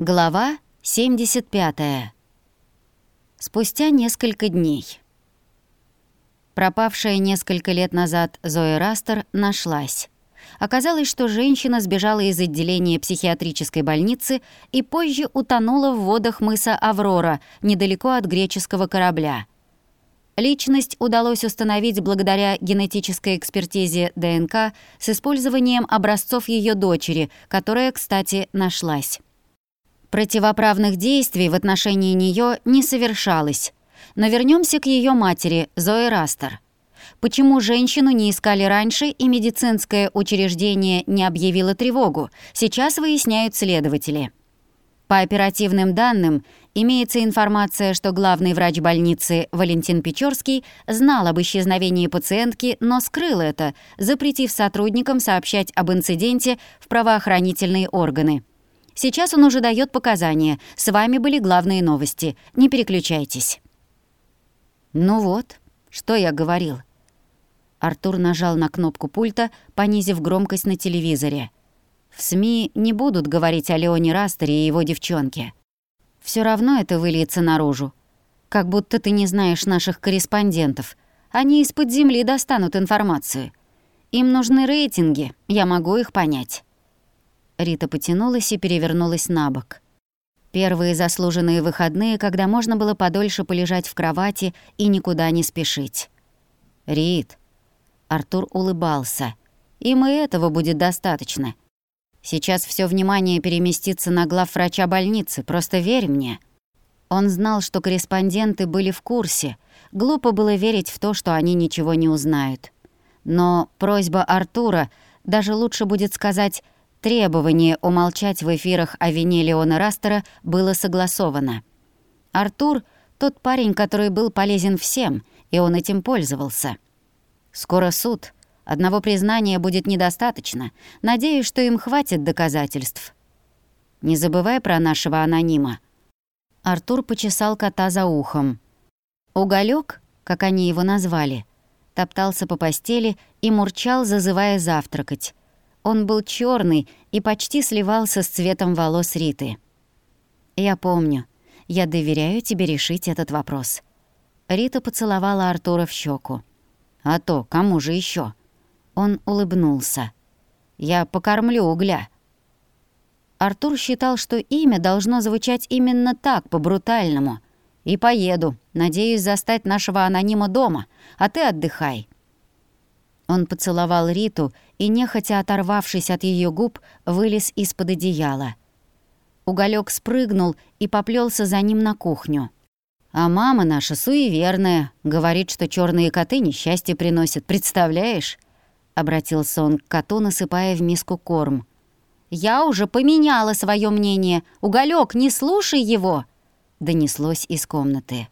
Глава 75. Спустя несколько дней. Пропавшая несколько лет назад Зоя Растер нашлась. Оказалось, что женщина сбежала из отделения психиатрической больницы и позже утонула в водах мыса Аврора, недалеко от греческого корабля. Личность удалось установить благодаря генетической экспертизе ДНК с использованием образцов ее дочери, которая, кстати, нашлась. Противоправных действий в отношении нее не совершалось. Но вернемся к ее матери, Зоe Растер. Почему женщину не искали раньше и медицинское учреждение не объявило тревогу, сейчас выясняют следователи. По оперативным данным, имеется информация, что главный врач больницы Валентин Печорский знал об исчезновении пациентки, но скрыл это, запретив сотрудникам сообщать об инциденте в правоохранительные органы. Сейчас он уже дает показания. С вами были главные новости. Не переключайтесь». «Ну вот, что я говорил». Артур нажал на кнопку пульта, понизив громкость на телевизоре. «В СМИ не будут говорить о Леоне Растере и его девчонке. Все равно это выльется наружу. Как будто ты не знаешь наших корреспондентов. Они из-под земли достанут информацию. Им нужны рейтинги, я могу их понять». Рита потянулась и перевернулась на бок. Первые заслуженные выходные, когда можно было подольше полежать в кровати и никуда не спешить. «Рит», — Артур улыбался, — «им и этого будет достаточно. Сейчас все внимание переместится на главврача больницы, просто верь мне». Он знал, что корреспонденты были в курсе. Глупо было верить в то, что они ничего не узнают. Но просьба Артура, даже лучше будет сказать Требование умолчать в эфирах о вине Леона Растера было согласовано. Артур — тот парень, который был полезен всем, и он этим пользовался. Скоро суд. Одного признания будет недостаточно. Надеюсь, что им хватит доказательств. Не забывай про нашего анонима. Артур почесал кота за ухом. Уголек, как они его назвали, топтался по постели и мурчал, зазывая завтракать. Он был черный и почти сливался с цветом волос Риты. «Я помню. Я доверяю тебе решить этот вопрос». Рита поцеловала Артура в щеку. «А то, кому же еще? Он улыбнулся. «Я покормлю угля». Артур считал, что имя должно звучать именно так, по-брутальному. «И поеду. Надеюсь застать нашего анонима дома, а ты отдыхай». Он поцеловал Риту и, нехотя оторвавшись от ее губ, вылез из-под одеяла. Уголек спрыгнул и поплелся за ним на кухню. «А мама наша суеверная, говорит, что черные коты несчастье приносят, представляешь?» Обратился он к коту, насыпая в миску корм. «Я уже поменяла свое мнение. Уголек, не слушай его!» Донеслось из комнаты.